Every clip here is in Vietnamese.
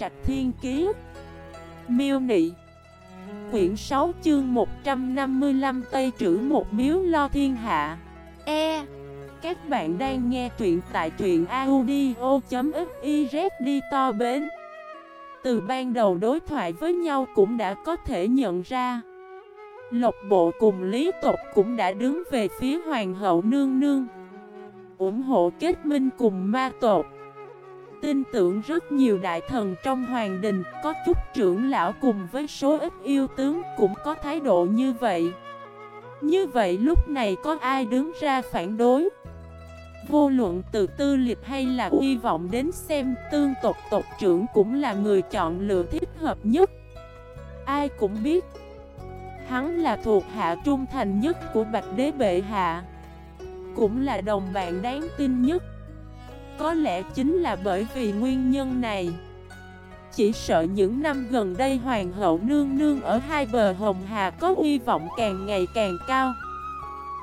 Trạch Thiên Kiế Miêu Nị. Quyển 6 chương 155 Tây trữ một miếu lo thiên hạ. E. Các bạn đang nghe truyện tại truyện audio.xyz đi to bến. Từ ban đầu đối thoại với nhau cũng đã có thể nhận ra. Lộc bộ cùng lý tộc cũng đã đứng về phía hoàng hậu nương nương ủng hộ kết minh cùng ma tộc Tin tưởng rất nhiều đại thần trong hoàng đình, Có chút trưởng lão cùng với số ít yêu tướng cũng có thái độ như vậy. Như vậy lúc này có ai đứng ra phản đối? Vô luận từ tư liệt hay là uy vọng đến xem, tương tộc tộc trưởng cũng là người chọn lựa thích hợp nhất. Ai cũng biết, Hắn là thuộc hạ trung thành nhất của Bạch Đế Bệ Hạ. Cũng là đồng bạn đáng tin nhất. Có lẽ chính là bởi vì nguyên nhân này. Chỉ sợ những năm gần đây Hoàng hậu nương nương ở hai bờ Hồng Hà có uy vọng càng ngày càng cao.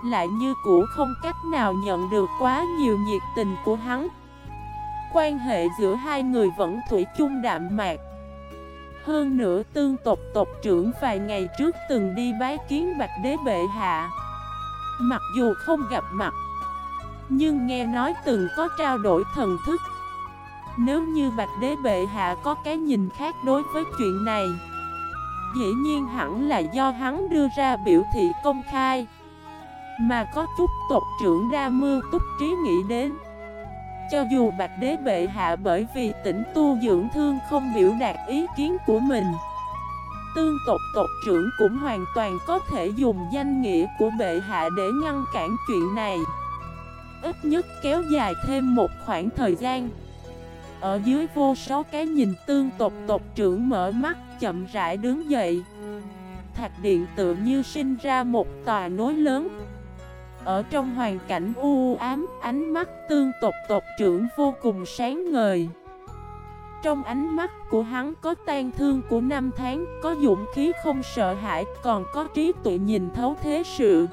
Lại như cũ không cách nào nhận được quá nhiều nhiệt tình của hắn. Quan hệ giữa hai người vẫn thủy chung đạm mạc. Hơn nữa tương tộc tộc trưởng vài ngày trước từng đi bái kiến Bạch Đế Bệ Hạ. Mặc dù không gặp mặt nhưng nghe nói từng có trao đổi thần thức. Nếu như Bạch Đế Bệ Hạ có cái nhìn khác đối với chuyện này, Dĩ nhiên hẳn là do hắn đưa ra biểu thị công khai. Mà có chút tộc trưởng đa mưu túc trí nghĩ đến, Cho dù Bạch Đế Bệ Hạ bởi vì tỉnh tu dưỡng thương không biểu đạt ý kiến của mình, tương tộc tộc trưởng cũng hoàn toàn có thể dùng danh nghĩa của bệ hạ để ngăn cản chuyện này. Ít nhất kéo dài thêm một khoảng thời gian. Ở dưới vô số cái nhìn tương tộc tộc trưởng mở mắt chậm rãi đứng dậy. Thạch điện tự như sinh ra một tòa nối lớn. Ở trong hoàn cảnh u ám ánh mắt tương tộc tộc trưởng vô cùng sáng ngời. Trong ánh mắt của hắn có tan thương của năm tháng, có dũng khí không sợ hãi, còn có trí tuệ nhìn thấu thế sự.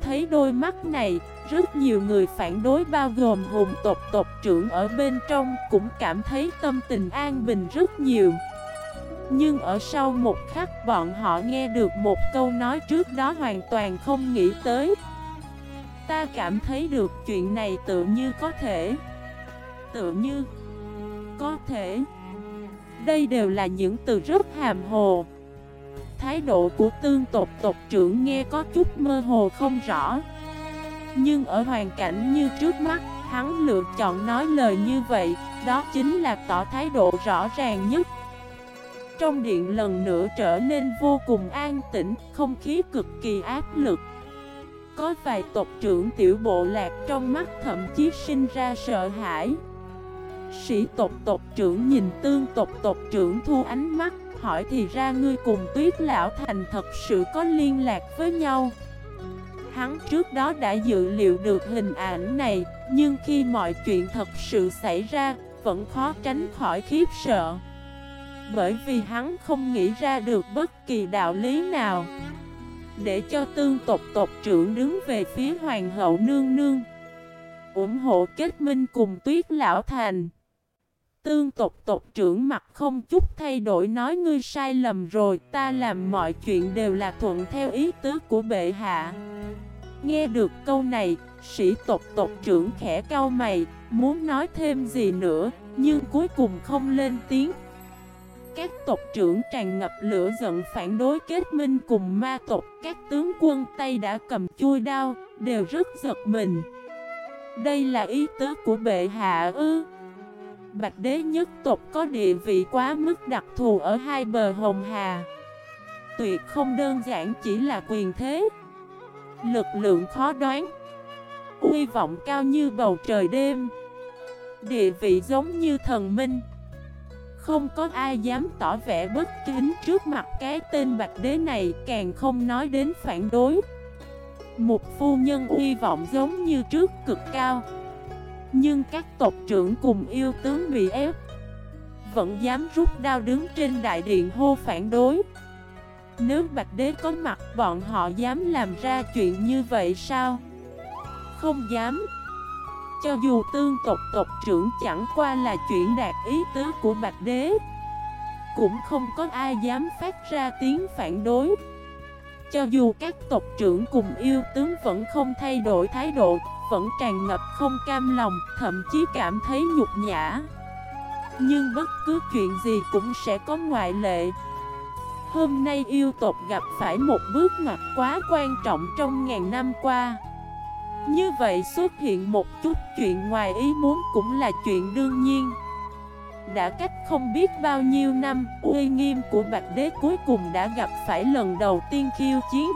Thấy đôi mắt này, rất nhiều người phản đối bao gồm hùng tộc tộc trưởng ở bên trong cũng cảm thấy tâm tình an bình rất nhiều. Nhưng ở sau một khắc bọn họ nghe được một câu nói trước đó hoàn toàn không nghĩ tới. Ta cảm thấy được chuyện này tự như có thể. Tự như có thể Đây đều là những từ rất hàm hồ Thái độ của tương tộc tộc trưởng nghe có chút mơ hồ không rõ. Nhưng ở hoàn cảnh như trước mắt, Hắn lựa chọn nói lời như vậy, Đó chính là tỏ thái độ rõ ràng nhất. Trong điện lần nữa trở nên vô cùng an tĩnh, Không khí cực kỳ áp lực. Có vài tộc trưởng tiểu bộ lạc trong mắt thậm chí sinh ra sợ hãi. Sĩ tộc tộc trưởng nhìn tương tộc tộc trưởng thu ánh mắt. Hỏi thì ra ngươi cùng tuyết lão thành thật sự có liên lạc với nhau. Hắn trước đó đã dự liệu được hình ảnh này, Nhưng khi mọi chuyện thật sự xảy ra, Vẫn khó tránh khỏi khiếp sợ. Bởi vì hắn không nghĩ ra được bất kỳ đạo lý nào. Để cho tương tộc tộc trưởng đứng về phía hoàng hậu nương nương, ủng hộ kết minh cùng tuyết lão thành. Tương tộc tộc trưởng mặt không chút thay đổi nói ngươi sai lầm rồi Ta làm mọi chuyện đều là thuận theo ý tứ của bệ hạ. Nghe được câu này, sĩ tộc tộc trưởng khẽ cau mày Muốn nói thêm gì nữa, nhưng cuối cùng không lên tiếng. Các tộc trưởng tràn ngập lửa giận phản đối kết minh cùng ma tộc Các tướng quân Tây đã cầm chui đao, đều rất giật mình. Đây là ý tứ của bệ hạ ư? Bạch đế nhất tộc có địa vị quá mức đặc thù ở hai bờ Hồng Hà. Tuyệt không đơn giản chỉ là quyền thế. Lực lượng khó đoán. Uy vọng cao như bầu trời đêm. Địa vị giống như thần minh. Không có ai dám tỏ vẻ bất kính trước mặt cái tên bạch đế này, Càng không nói đến phản đối. Một phu nhân uy vọng giống như trước cực cao nhưng các tộc trưởng cùng yêu tướng bị ép, Vẫn dám rút đao đứng trên đại điện hô phản đối. Nếu Bạch Đế có mặt, bọn họ dám làm ra chuyện như vậy sao? Không dám. Cho dù tương tộc tộc trưởng chẳng qua là chuyện đạt ý tứ của Bạch Đế, Cũng không có ai dám phát ra tiếng phản đối. Cho dù các tộc trưởng cùng yêu tướng vẫn không thay đổi thái độ vẫn tràn ngập không cam lòng, thậm chí cảm thấy nhục nhã. Nhưng bất cứ chuyện gì cũng sẽ có ngoại lệ. Hôm nay yêu tộc gặp phải một bước ngoặt quá quan trọng trong ngàn năm qua. Như vậy xuất hiện một chút chuyện ngoài ý muốn cũng là chuyện đương nhiên. Đã cách không biết bao nhiêu năm Uy nghiêm của Bạch Đế cuối cùng đã gặp phải lần đầu tiên khiêu chiến.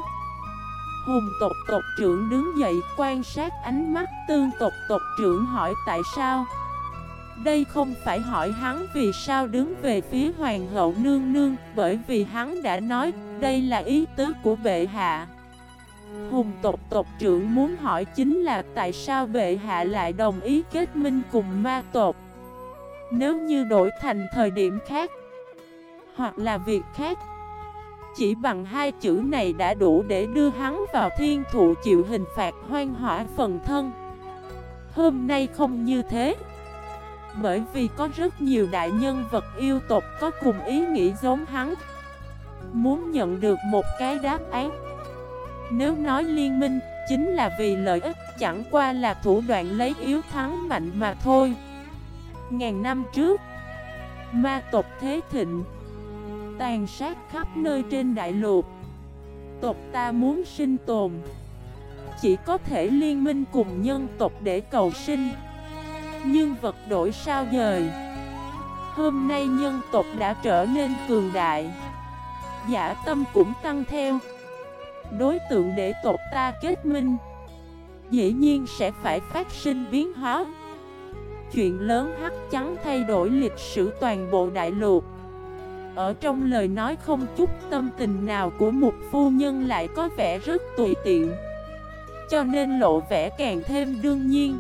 Hùng tộc tộc trưởng đứng dậy quan sát ánh mắt tương tộc tộc trưởng hỏi tại sao? Đây không phải hỏi hắn vì sao đứng về phía hoàng hậu nương nương, Bởi vì hắn đã nói, đây là ý tứ của bệ hạ. Hùng tộc tộc trưởng muốn hỏi chính là tại sao bệ hạ lại đồng ý kết minh cùng ma tộc? Nếu như đổi thành thời điểm khác, Hoặc là việc khác chỉ bằng hai chữ này đã đủ để đưa hắn vào thiên thụ chịu hình phạt hoang hỏa phần thân. Hôm nay không như thế. Bởi vì có rất nhiều đại nhân vật yêu tộc có cùng ý nghĩ giống hắn. Muốn nhận được một cái đáp án. Nếu nói liên minh, chính là vì lợi ích, chẳng qua là thủ đoạn lấy yếu thắng mạnh mà thôi. Ngàn năm trước, Ma tộc Thế Thịnh Tàn sát khắp nơi trên đại lục. Tộc ta muốn sinh tồn. Chỉ có thể liên minh cùng nhân tộc để cầu sinh. Nhưng vật đổi sao dời? Hôm nay nhân tộc đã trở nên cường đại. Giả tâm cũng tăng theo. Đối tượng để tộc ta kết minh, Dĩ nhiên sẽ phải phát sinh biến hóa. Chuyện lớn hắc trắng thay đổi lịch sử toàn bộ đại lục. Ở trong lời nói không chút tâm tình nào của một phu nhân lại có vẻ rất tùy tiện. Cho nên lộ vẻ càng thêm đương nhiên.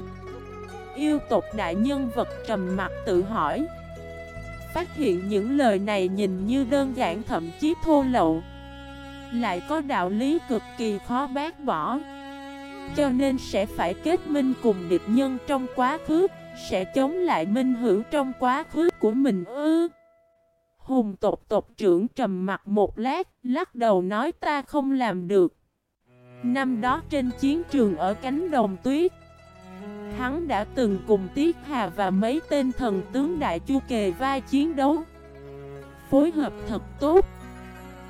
Yêu tộc đại nhân vật trầm mặt tự hỏi. Phát hiện những lời này nhìn như đơn giản thậm chí thô lậu. Lại có đạo lý cực kỳ khó bác bỏ. Cho nên sẽ phải kết minh cùng địch nhân trong quá khứ, Sẽ chống lại minh hữu trong quá khứ của mình ư. Hùng tộc tộc trưởng trầm mặt một lát, Lắc đầu nói ta không làm được. Năm đó trên chiến trường ở cánh đồng tuyết, Hắn đã từng cùng Tiết Hà và mấy tên thần tướng đại chu kề vai chiến đấu, Phối hợp thật tốt,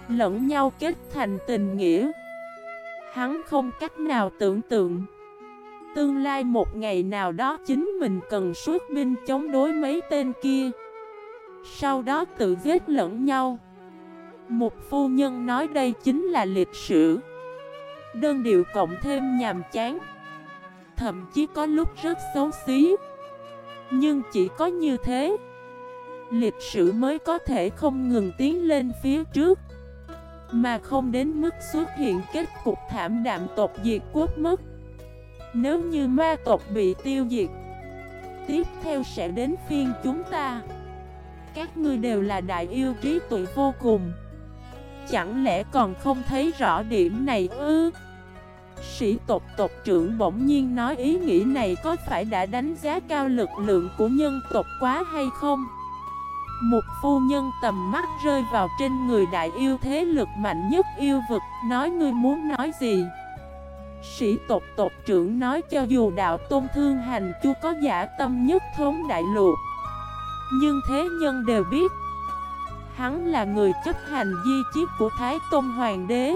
Lẫn nhau kết thành tình nghĩa. Hắn không cách nào tưởng tượng, Tương lai một ngày nào đó chính mình cần xuất binh chống đối mấy tên kia. Sau đó tự giết lẫn nhau. Một phu nhân nói đây chính là lịch sử. Đơn điệu cộng thêm nhàm chán. Thậm chí có lúc rất xấu xí. Nhưng chỉ có như thế, Lịch sử mới có thể không ngừng tiến lên phía trước. Mà không đến mức xuất hiện kết cục thảm đạm tộc diệt quốc mất. Nếu như ma tộc bị tiêu diệt, Tiếp theo sẽ đến phiên chúng ta. Các ngươi đều là đại yêu trí tuệ vô cùng Chẳng lẽ còn không thấy rõ điểm này ư? Sĩ tộc tộc trưởng bỗng nhiên nói ý nghĩ này có phải đã đánh giá cao lực lượng của nhân tộc quá hay không? Một phu nhân tầm mắt rơi vào trên người đại yêu thế lực mạnh nhất yêu vực, Nói ngươi muốn nói gì? Sĩ tộc tộc trưởng nói cho dù đạo tôn thương hành chú có giả tâm nhất thống đại lục nhưng thế nhân đều biết, Hắn là người chấp hành di chiếc của Thái Tôn Hoàng đế.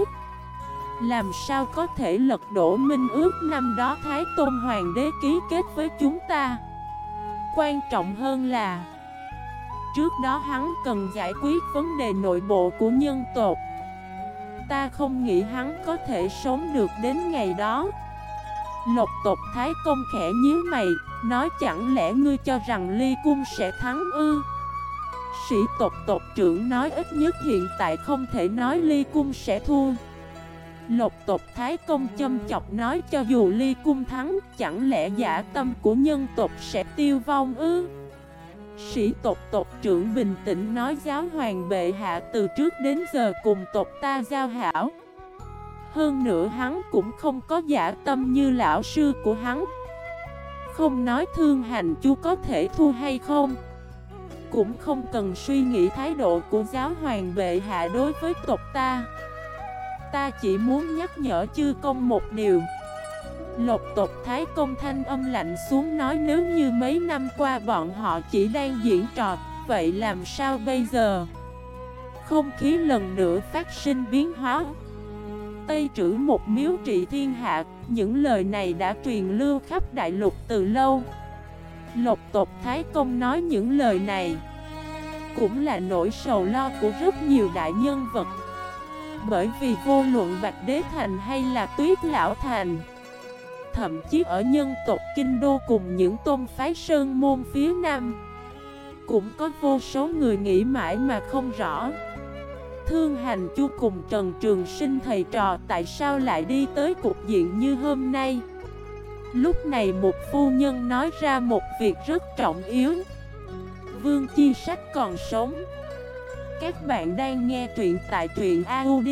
Làm sao có thể lật đổ minh ước năm đó Thái Tôn Hoàng đế ký kết với chúng ta? Quan trọng hơn là, Trước đó hắn cần giải quyết vấn đề nội bộ của nhân tộc. Ta không nghĩ hắn có thể sống được đến ngày đó. Lộc tộc Thái Công khẽ nhíu mày, Nói chẳng lẽ ngươi cho rằng ly cung sẽ thắng ư? Sĩ tộc tộc trưởng nói ít nhất hiện tại không thể nói ly cung sẽ thua. Lộc tộc Thái Công châm chọc nói cho dù ly cung thắng, Chẳng lẽ giả tâm của nhân tộc sẽ tiêu vong ư? Sĩ tộc tộc trưởng bình tĩnh nói giáo hoàng bệ hạ từ trước đến giờ cùng tộc ta giao hảo. Hơn nữa hắn cũng không có giả tâm như lão sư của hắn. Không nói thương hành chú có thể thu hay không, Cũng không cần suy nghĩ thái độ của giáo hoàng bệ hạ đối với tộc ta. Ta chỉ muốn nhắc nhở chư công một điều. Lộc tộc Thái Công thanh âm lạnh xuống nói nếu như mấy năm qua bọn họ chỉ đang diễn trò, Vậy làm sao bây giờ? Không khí lần nữa phát sinh biến hóa. Tây trữ một miếu trị thiên hạ. Những lời này đã truyền lưu khắp đại lục từ lâu. Lộc tộc Thái Công nói những lời này Cũng là nỗi sầu lo của rất nhiều đại nhân vật. Bởi vì vô luận Bạch Đế Thành hay là Tuyết Lão Thành, Thậm chí ở nhân tộc Kinh Đô cùng những tôn phái sơn môn phía Nam, Cũng có vô số người nghĩ mãi mà không rõ. Thương hành chu cùng Trần Trường Sinh thầy trò, tại sao lại đi tới cục diện như hôm nay? Lúc này một phu nhân nói ra một việc rất trọng yếu. Vương Chi Sách còn sống. Các bạn đang nghe truyện tại truyện audio.fif